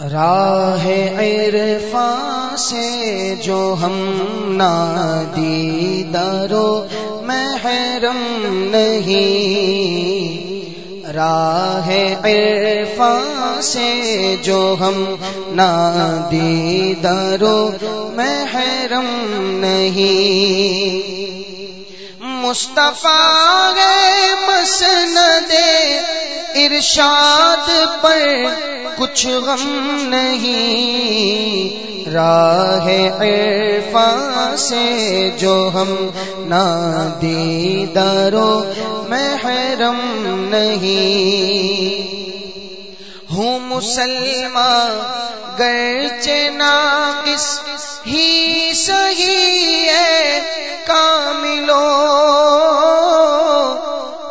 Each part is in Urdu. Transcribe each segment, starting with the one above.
راہ عرفان سے جو ہم نادی درو محرم نہیں۔ راہ عرفان سے جو ہم نادی درو محرم نہیں۔ مصطفیٰ مسند ارشاد پر کچھ غم نہیں۔ راہ عرفان سے جو ہم دیدارو محرم نہیں۔ ہوں مسلمان، گرچہ ناقص ہی صحیح ہے کاملو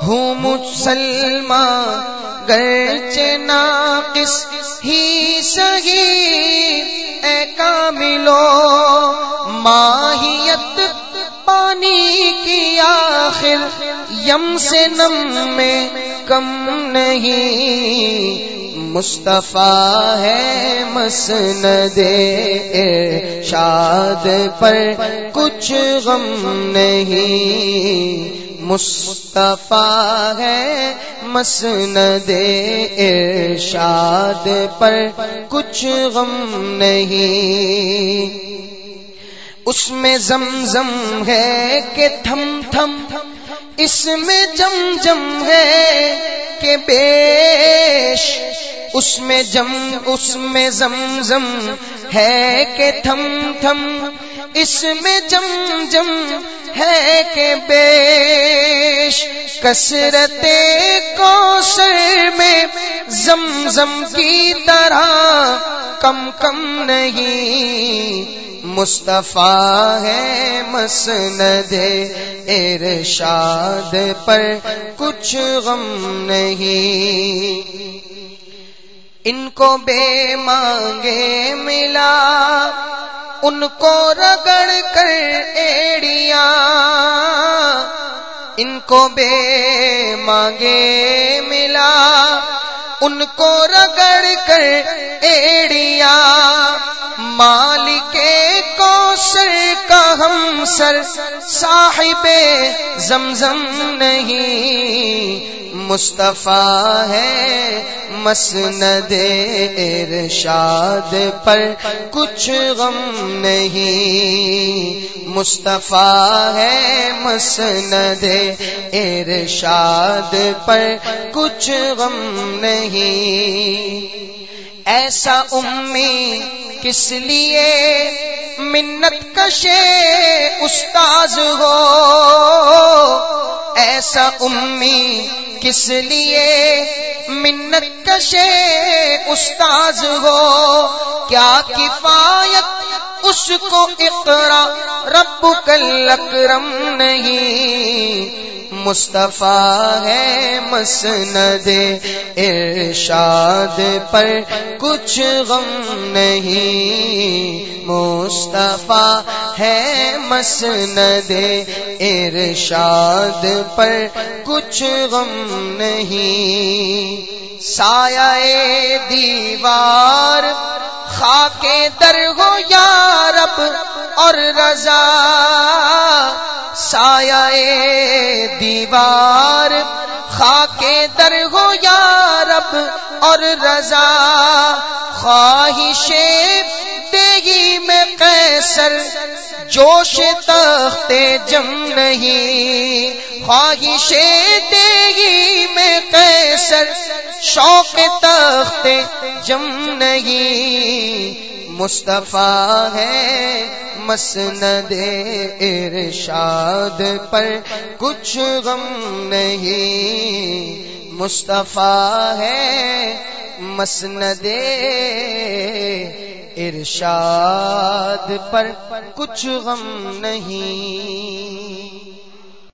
ہوں مسلمان گرچہ ناقص ہی سگی، اے کاملو، ماہیت پانی کی آخر یم سے نم میں کم نہیں۔ مصطفیٰ ہے مسند شاد پر کچھ غم نہیں۔ مصطفیٰ ہے مسند ارشاد پر کچھ غم نہیں۔ اس میں زمزم ہے کہ تھم تھم، اس میں جم جم ہے کہ بیش، اس میں جم، اس میں زمزم ہے کہ تھم تھم، اس میں جم جم ہے کہ بیش۔ کثرت کو سر میں زم زم کی طرح کم کم نہیں مصطفیٰ ہے مسند ارشاد پر کچھ غم نہیں ان کو بے مانگے ملا ان کو رگڑ کر ایڑیاں ان کو بے مانگے ملا، ان کو رگڑ کر ایڑیاں۔ مالک کو کا ہم سر، صاحب زمزم نہیں۔ مصطفیٰ ہے مسند ارشاد پر کچھ غم نہیں۔ مصطفیٰ ہے مسند ارشاد پر کچھ غم نہیں۔ ایسا امی کس لیے منت کشے استاذ ہو؟ ایسا امی کس لیے منت کشے استاذ ہو؟ کیا کفایت اس کو اقرا؟ رب کل اکرم نہیں۔ مصطفیٰ ہے مسند ارشاد پر کچھ غم نہیں۔ مصطفیٰ ہے مسند ارشاد پر کچھ غم نہیں۔ سایہ دیوار خاک در ہو یا رب اور رضا۔ سایہ دیوار، خاک در ہو یا رب، اور رضا، خواہش دیگی میں قیصر، جوش تخت جم نہیں۔ خواہش دیگی میں قیصر، شوق تخت جم نہیں۔ مصطفیٰ ہے مسند ارشاد پر کچھ غم نہیں۔ مصطفیٰ ہے مسند ارشاد پر کچھ غم نہیں۔